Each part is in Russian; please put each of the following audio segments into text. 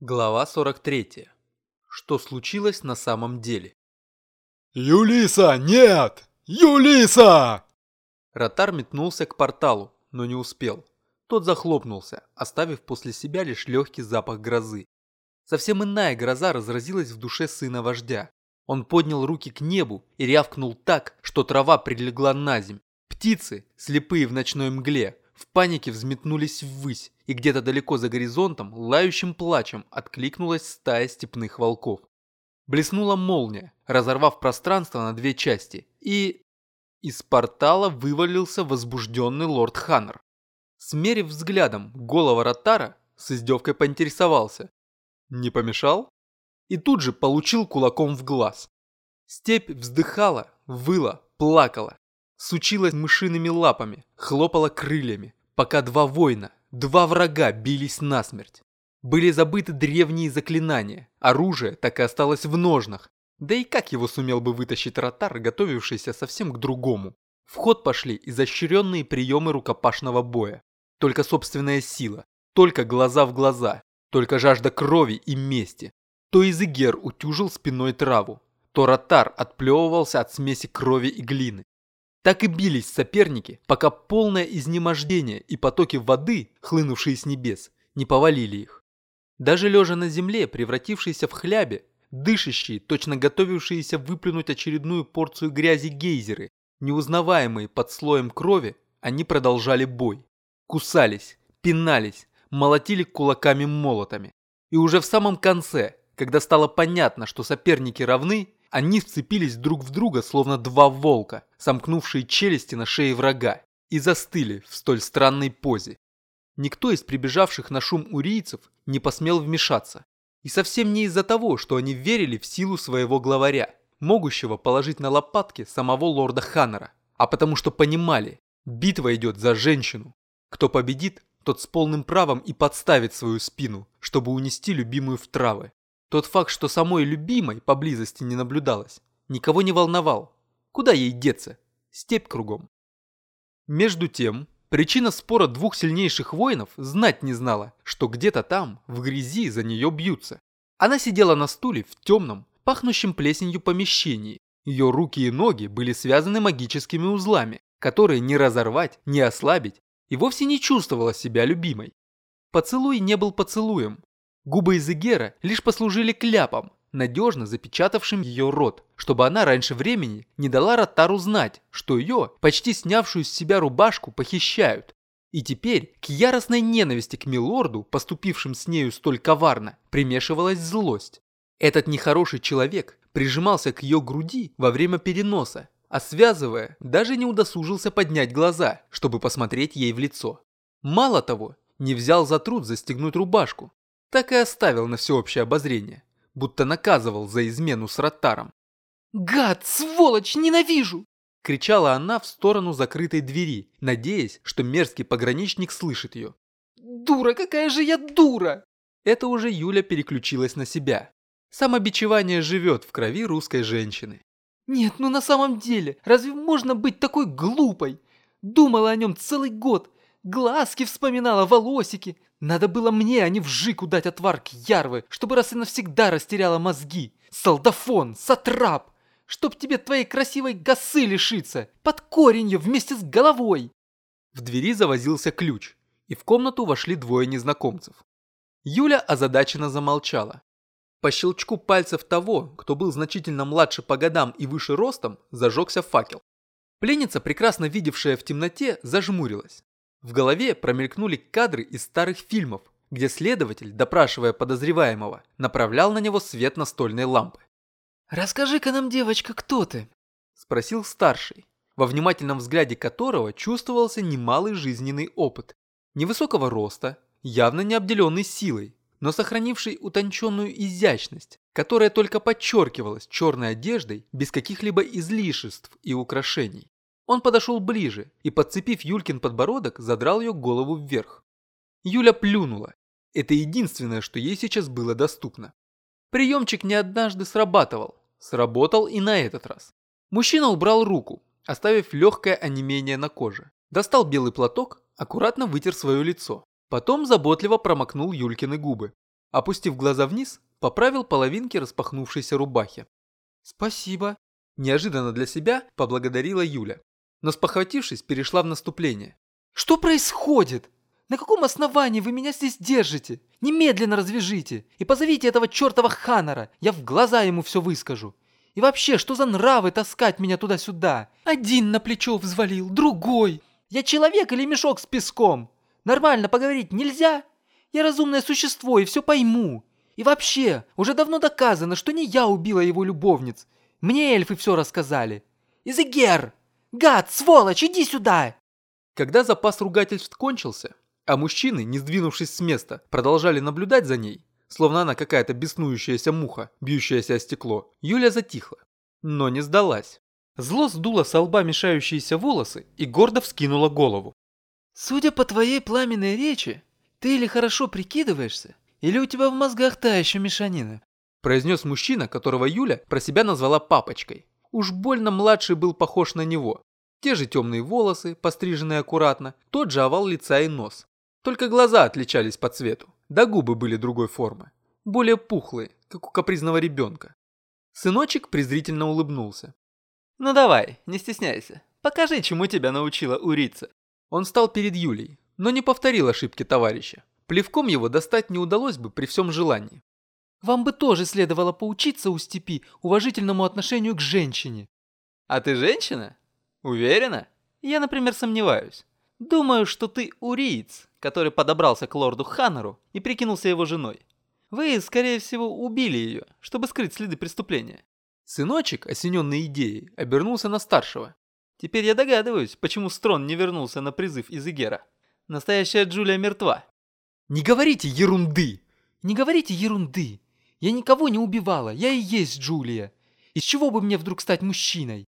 Глава 43. Что случилось на самом деле? «Юлиса, нет! Юлиса!» Ротар метнулся к порталу, но не успел. Тот захлопнулся, оставив после себя лишь легкий запах грозы. Совсем иная гроза разразилась в душе сына вождя. Он поднял руки к небу и рявкнул так, что трава прилегла на земь. Птицы, слепые в ночной мгле, в панике взметнулись ввысь, и где-то далеко за горизонтом лающим плачем откликнулась стая степных волков. Блеснула молния, разорвав пространство на две части, и... Из портала вывалился возбужденный лорд Ханнер. Смерив взглядом голого Ротара, с издевкой поинтересовался. Не помешал? И тут же получил кулаком в глаз. Степь вздыхала, выла, плакала, сучилась мышиными лапами, хлопала крыльями, пока два воина, два врага бились насмерть. Были забыты древние заклинания, оружие так и осталось в ножнах, да и как его сумел бы вытащить ротар, готовившийся совсем к другому. В ход пошли изощренные приемы рукопашного боя. Только собственная сила, только глаза в глаза, только жажда крови и мести. То Изегер утюжил спиной траву, то ротар отплевывался от смеси крови и глины. Так и бились соперники, пока полное изнемождение и потоки воды, хлынувшие с небес, не повалили их. Даже лежа на земле, превратившиеся в хлябе, дышащие, точно готовившиеся выплюнуть очередную порцию грязи гейзеры, неузнаваемые под слоем крови, они продолжали бой. Кусались, пинались, молотили кулаками-молотами. И уже в самом конце, когда стало понятно, что соперники равны, они вцепились друг в друга, словно два волка, сомкнувшие челюсти на шее врага, и застыли в столь странной позе. Никто из прибежавших на шум урийцев не посмел вмешаться. И совсем не из-за того, что они верили в силу своего главаря, могущего положить на лопатки самого лорда Ханнера, а потому что понимали, битва идет за женщину. Кто победит, тот с полным правом и подставит свою спину, чтобы унести любимую в травы. Тот факт, что самой любимой поблизости не наблюдалось, никого не волновал. Куда ей деться? Степь кругом. Между тем, причина спора двух сильнейших воинов знать не знала, что где-то там, в грязи, за нее бьются. Она сидела на стуле в темном, пахнущем плесенью помещении. Ее руки и ноги были связаны магическими узлами, которые не разорвать, не ослабить, и вовсе не чувствовала себя любимой. Поцелуй не был поцелуем, Губы Изегера лишь послужили кляпом, надежно запечатавшим ее рот, чтобы она раньше времени не дала Ротару знать, что ее, почти снявшую с себя рубашку, похищают. И теперь к яростной ненависти к Милорду, поступившим с нею столь коварно, примешивалась злость. Этот нехороший человек прижимался к ее груди во время переноса, а связывая, даже не удосужился поднять глаза, чтобы посмотреть ей в лицо. Мало того, не взял за труд застегнуть рубашку, так и оставил на всеобщее обозрение, будто наказывал за измену с Ротаром. «Гад, сволочь, ненавижу!» кричала она в сторону закрытой двери, надеясь, что мерзкий пограничник слышит ее. «Дура, какая же я дура!» Это уже Юля переключилась на себя. Самобичевание живет в крови русской женщины. «Нет, ну на самом деле, разве можно быть такой глупой? Думала о нем целый год, глазки вспоминала, волосики, надо было мне, а не вжику дать отвар ярвы, чтобы раз и навсегда растеряла мозги. Солдафон, сатрап! Чтоб тебе твоей красивой госы лишиться, под корень ее вместе с головой!» В двери завозился ключ, и в комнату вошли двое незнакомцев. Юля озадаченно замолчала. По щелчку пальцев того, кто был значительно младше по годам и выше ростом, зажегся факел. Пленница, прекрасно видевшая в темноте, зажмурилась. В голове промелькнули кадры из старых фильмов, где следователь, допрашивая подозреваемого, направлял на него свет настольной лампы. «Расскажи-ка нам, девочка, кто ты?» – спросил старший, во внимательном взгляде которого чувствовался немалый жизненный опыт. Невысокого роста, явно не обделенный силой, но сохранивший утонченную изящность, которая только подчеркивалась черной одеждой без каких-либо излишеств и украшений. Он подошел ближе и, подцепив Юлькин подбородок, задрал ее голову вверх. Юля плюнула. Это единственное, что ей сейчас было доступно. Приемчик не однажды срабатывал. Сработал и на этот раз. Мужчина убрал руку, оставив легкое онемение на коже. Достал белый платок, аккуратно вытер свое лицо. Потом заботливо промокнул Юлькины губы. Опустив глаза вниз, поправил половинки распахнувшейся рубахи. «Спасибо». Неожиданно для себя поблагодарила Юля. Но спохватившись, перешла в наступление. «Что происходит? На каком основании вы меня здесь держите? Немедленно развяжите и позовите этого чертова Ханнера, я в глаза ему все выскажу. И вообще, что за нравы таскать меня туда-сюда? Один на плечо взвалил, другой. Я человек или мешок с песком? Нормально поговорить нельзя? Я разумное существо и все пойму. И вообще, уже давно доказано, что не я убила его любовниц. Мне эльфы все рассказали. Изегер! Гад, сволочь, иди сюда! Когда запас ругательств кончился, а мужчины, не сдвинувшись с места, продолжали наблюдать за ней, словно она какая-то беснующаяся муха, бьющаяся о стекло, Юля затихла, но не сдалась. Зло сдуло со лба мешающиеся волосы и гордо вскинула голову. «Судя по твоей пламенной речи, ты или хорошо прикидываешься, или у тебя в мозгах та еще мешанина», произнес мужчина, которого Юля про себя назвала папочкой. Уж больно младший был похож на него. Те же темные волосы, постриженные аккуратно, тот же овал лица и нос. Только глаза отличались по цвету, да губы были другой формы, более пухлые, как у капризного ребенка. Сыночек презрительно улыбнулся. «Ну давай, не стесняйся, покажи, чему тебя научила Урица». Он встал перед Юлей, но не повторил ошибки товарища. Плевком его достать не удалось бы при всем желании. «Вам бы тоже следовало поучиться у степи уважительному отношению к женщине». «А ты женщина? Уверена? Я, например, сомневаюсь. Думаю, что ты уриец, который подобрался к лорду Ханнеру и прикинулся его женой. Вы, скорее всего, убили ее, чтобы скрыть следы преступления. Сыночек, осененный идеей, обернулся на старшего. Теперь я догадываюсь, почему Строн не вернулся на призыв из Игера. Настоящая Джулия мертва. Не говорите ерунды! Не говорите ерунды! Я никого не убивала, я и есть Джулия. Из чего бы мне вдруг стать мужчиной?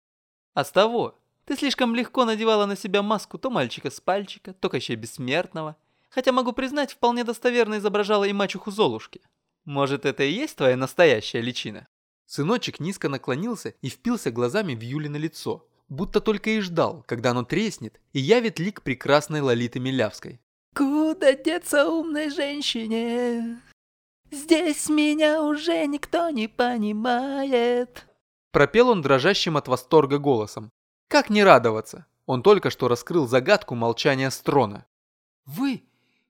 А с того, ты слишком легко надевала на себя маску то мальчика с пальчика, то кощей бессмертного. Хотя, могу признать, вполне достоверно изображала и мачеху Золушки. Может, это и есть твоя настоящая личина?» Сыночек низко наклонился и впился глазами в Юлино лицо, будто только и ждал, когда оно треснет и явит лик прекрасной Лолиты Милявской. «Куда деться умной женщине? Здесь меня уже никто не понимает». Пропел он дрожащим от восторга голосом. Как не радоваться? Он только что раскрыл загадку молчания Строна. «Вы...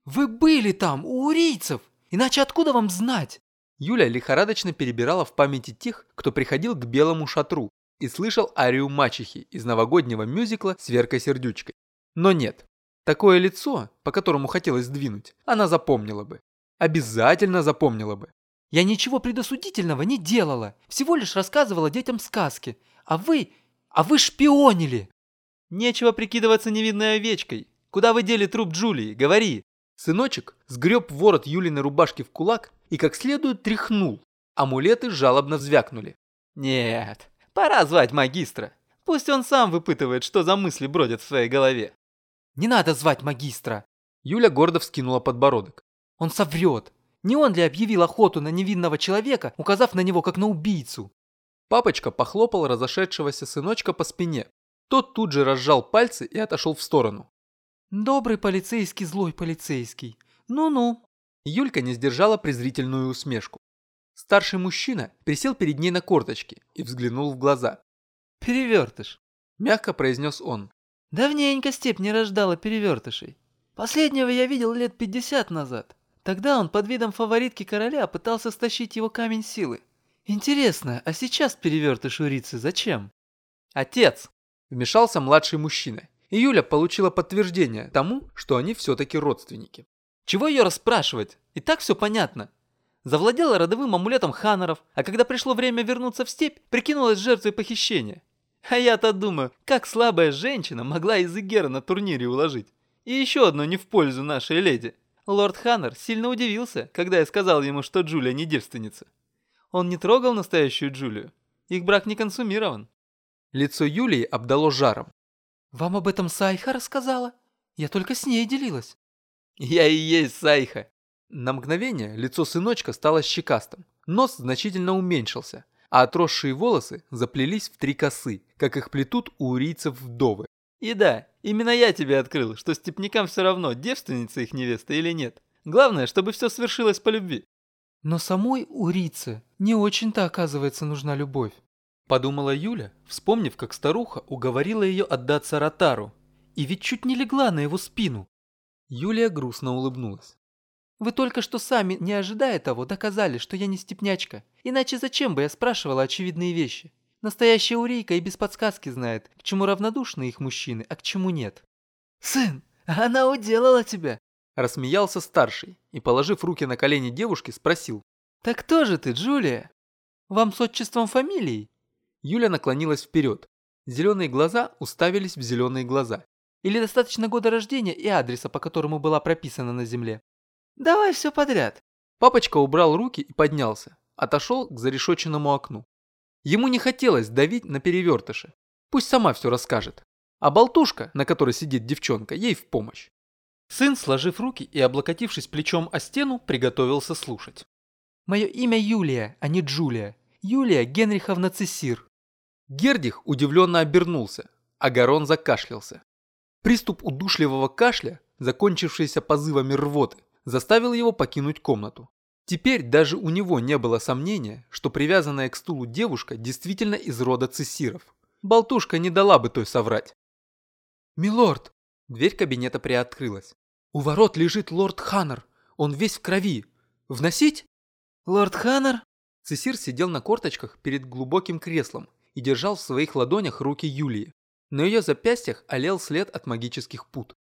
вы были там, у урийцев! Иначе откуда вам знать?» Юля лихорадочно перебирала в памяти тех, кто приходил к белому шатру и слышал арию мачехи из новогоднего мюзикла с Веркой Сердючкой. Но нет, такое лицо, по которому хотелось сдвинуть, она запомнила бы. Обязательно запомнила бы. «Я ничего предосудительного не делала, всего лишь рассказывала детям сказки, а вы а вы шпионили!» «Нечего прикидываться невинной овечкой. Куда вы дели труп Джулии? Говори!» Сыночек сгреб ворот Юлиной рубашки в кулак и как следует тряхнул. Амулеты жалобно звякнули. «Нет, пора звать магистра. Пусть он сам выпытывает, что за мысли бродят в своей голове». «Не надо звать магистра!» Юля гордо вскинула подбородок. «Он соврет. Не он ли объявил охоту на невинного человека, указав на него как на убийцу?» Папочка похлопал разошедшегося сыночка по спине. Тот тут же разжал пальцы и отошел в сторону. «Добрый полицейский, злой полицейский. Ну-ну». Юлька не сдержала презрительную усмешку. Старший мужчина присел перед ней на корточки и взглянул в глаза. «Перевертыш», – мягко произнес он. «Давненько степь не рождала перевертышей. Последнего я видел лет пятьдесят назад. Тогда он под видом фаворитки короля пытался стащить его камень силы. Интересно, а сейчас перевертыш урицы зачем? Отец! Вмешался младший мужчина. И Юля получила подтверждение тому, что они все-таки родственники. Чего ее расспрашивать? И так все понятно. Завладела родовым амулетом Ханнеров, а когда пришло время вернуться в степь, прикинулась жертвой похищения. А я-то думаю, как слабая женщина могла из Игера на турнире уложить. И еще одно не в пользу нашей леди. Лорд Ханнер сильно удивился, когда я сказал ему, что Джулия не девственница. Он не трогал настоящую Джулию. Их брак не консумирован. Лицо Юлии обдало жаром. «Вам об этом Сайха рассказала? Я только с ней делилась». «Я и есть Сайха». На мгновение лицо сыночка стало щекастым. Нос значительно уменьшился, а отросшие волосы заплелись в три косы, как их плетут у урийцев вдовы. И да, именно я тебе открыл, что степнякам все равно, девственница их невеста или нет. Главное, чтобы все свершилось по любви. Но самой Урице не очень-то оказывается нужна любовь. Подумала Юля, вспомнив, как старуха уговорила ее отдаться Ротару, и ведь чуть не легла на его спину. Юлия грустно улыбнулась. Вы только что сами, не ожидая того, доказали, что я не степнячка. Иначе зачем бы я спрашивала очевидные вещи? Настоящая Урейка и без подсказки знает, к чему равнодушны их мужчины, а к чему нет. «Сын, она уделала тебя!» Рассмеялся старший и, положив руки на колени девушки, спросил. «Так кто же ты, Джулия? Вам с отчеством фамилией?» Юля наклонилась вперед. Зеленые глаза уставились в зеленые глаза. Или достаточно года рождения и адреса, по которому была прописана на земле. Давай все подряд. Папочка убрал руки и поднялся. Отошел к зарешоченному окну. Ему не хотелось давить на перевертыше. Пусть сама все расскажет. А болтушка, на которой сидит девчонка, ей в помощь. Сын, сложив руки и облокотившись плечом о стену, приготовился слушать. «Мое имя Юлия, а не Джулия. Юлия Генриховна Цесир». Гердих удивленно обернулся, а Гарон закашлялся. Приступ удушливого кашля, закончившийся позывами рвоты, заставил его покинуть комнату. Теперь даже у него не было сомнения, что привязанная к стулу девушка действительно из рода цессиров. Болтушка не дала бы той соврать. «Милорд!» Дверь кабинета приоткрылась. «У ворот лежит лорд Ханнер. Он весь в крови. Вносить?» «Лорд Ханнер?» Цесир сидел на корточках перед глубоким креслом и держал в своих ладонях руки Юлии. На ее запястьях олел след от магических пут.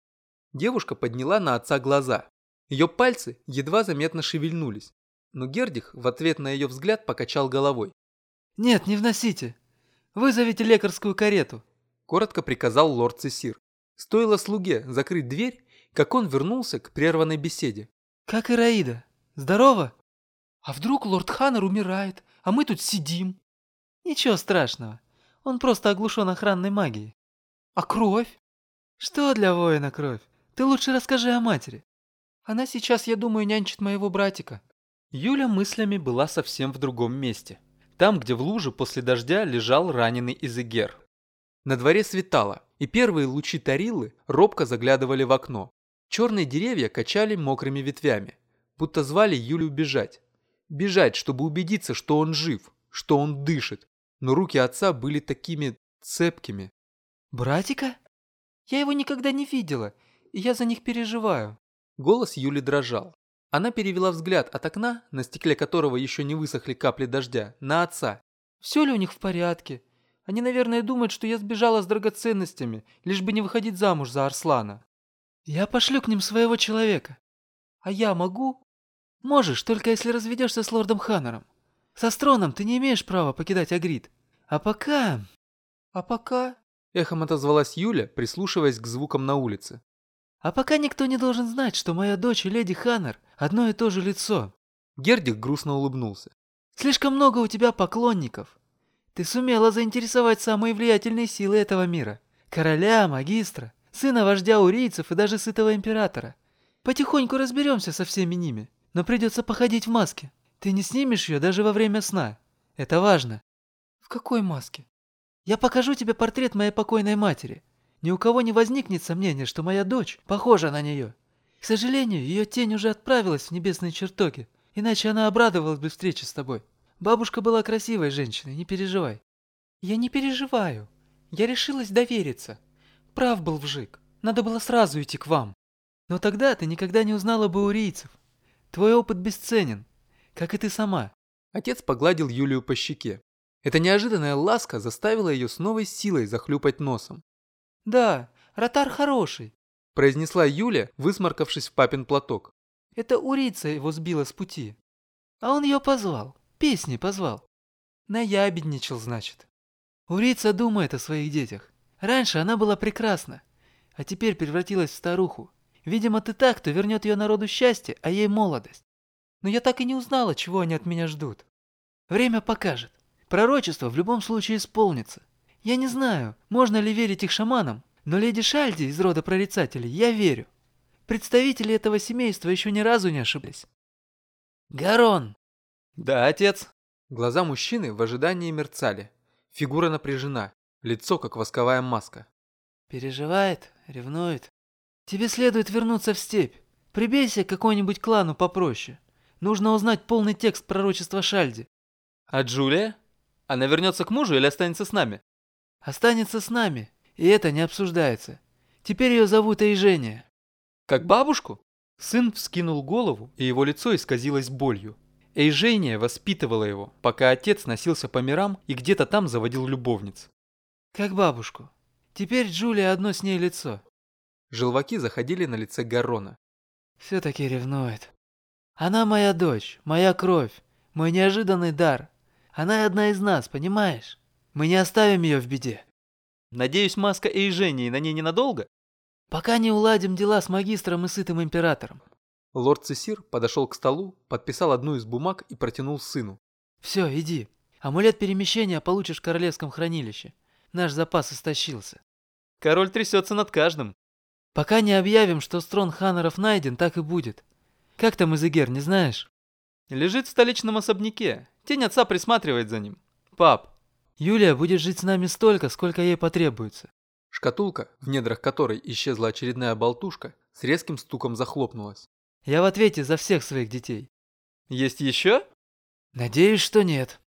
Девушка подняла на отца глаза. Ее пальцы едва заметно шевельнулись, но Гердих в ответ на ее взгляд покачал головой. «Нет, не вносите. Вызовите лекарскую карету», – коротко приказал лорд Цесир. Стоило слуге закрыть дверь, как он вернулся к прерванной беседе. «Как Ираида? Здорово? А вдруг лорд Ханнер умирает, а мы тут сидим?» «Ничего страшного. Он просто оглушен охранной магией». «А кровь?» «Что для воина кровь? Ты лучше расскажи о матери. Она сейчас, я думаю, нянчит моего братика». Юля мыслями была совсем в другом месте. Там, где в луже после дождя лежал раненый Изегер. На дворе светало, и первые лучи Тарилы робко заглядывали в окно. Черные деревья качали мокрыми ветвями, будто звали Юлю бежать. Бежать, чтобы убедиться, что он жив, что он дышит. Но руки отца были такими цепкими. «Братика? Я его никогда не видела, и я за них переживаю». Голос Юли дрожал. Она перевела взгляд от окна, на стекле которого еще не высохли капли дождя, на отца. «Все ли у них в порядке? Они, наверное, думают, что я сбежала с драгоценностями, лишь бы не выходить замуж за Арслана. Я пошлю к ним своего человека. А я могу? Можешь, только если разведешься с лордом Ханнером. Со Строном ты не имеешь права покидать Агрид. А пока... А пока... Эхом отозвалась Юля, прислушиваясь к звукам на улице. А пока никто не должен знать, что моя дочь и леди Ханнер одно и то же лицо. Гердик грустно улыбнулся. Слишком много у тебя поклонников. Ты сумела заинтересовать самые влиятельные силы этого мира. Короля, магистра, сына вождя урийцев и даже сытого императора. Потихоньку разберемся со всеми ними, но придется походить в маске. Ты не снимешь ее даже во время сна. Это важно. В какой маске? Я покажу тебе портрет моей покойной матери. Ни у кого не возникнет сомнения, что моя дочь похожа на нее. К сожалению, ее тень уже отправилась в небесные чертоги, иначе она обрадовалась бы встрече с тобой. Бабушка была красивой женщиной, не переживай. Я не переживаю. Я решилась довериться. Прав был Вжик. Надо было сразу идти к вам. Но тогда ты никогда не узнала бы урийцев. Твой опыт бесценен, как и ты сама. Отец погладил Юлию по щеке. Эта неожиданная ласка заставила ее с новой силой захлюпать носом. «Да, Ротар хороший», – произнесла Юля, высморкавшись в папин платок. «Это Урица его сбила с пути. А он ее позвал, песни позвал. Наябедничал, значит. Урица думает о своих детях. Раньше она была прекрасна, а теперь превратилась в старуху. Видимо, ты так, кто вернет ее народу счастье, а ей молодость. Но я так и не узнала, чего они от меня ждут. Время покажет. Пророчество в любом случае исполнится. Я не знаю, можно ли верить их шаманам, но леди Шальди из рода прорицателей я верю. Представители этого семейства еще ни разу не ошиблись. Гарон! Да, отец. Глаза мужчины в ожидании мерцали. Фигура напряжена, лицо как восковая маска. Переживает, ревнует. Тебе следует вернуться в степь. Прибейся к какому-нибудь клану попроще. Нужно узнать полный текст пророчества Шальди. А Джулия? Она вернется к мужу или останется с нами? Останется с нами, и это не обсуждается. Теперь ее зовут Эйжения. Как бабушку? Сын вскинул голову, и его лицо исказилось болью. Эйжения воспитывала его, пока отец носился по мирам и где-то там заводил любовниц. Как бабушку. Теперь Джулия одно с ней лицо. Желваки заходили на лице Гаррона. Все-таки ревнует. Она моя дочь, моя кровь, мой неожиданный дар. Она одна из нас, понимаешь? Мы не оставим ее в беде. Надеюсь, маска Эйжении на ней ненадолго? Пока не уладим дела с магистром и сытым императором. Лорд Цесир подошел к столу, подписал одну из бумаг и протянул сыну. Все, иди. Амулет перемещения получишь в королевском хранилище. Наш запас истощился. Король трясется над каждым. Пока не объявим, что строн Ханнеров найден, так и будет. Как там Изегер, не знаешь? Лежит в столичном особняке. Тень отца присматривает за ним. Пап. Юлия будет жить с нами столько, сколько ей потребуется. Шкатулка, в недрах которой исчезла очередная болтушка, с резким стуком захлопнулась. Я в ответе за всех своих детей. Есть еще? Надеюсь, что нет.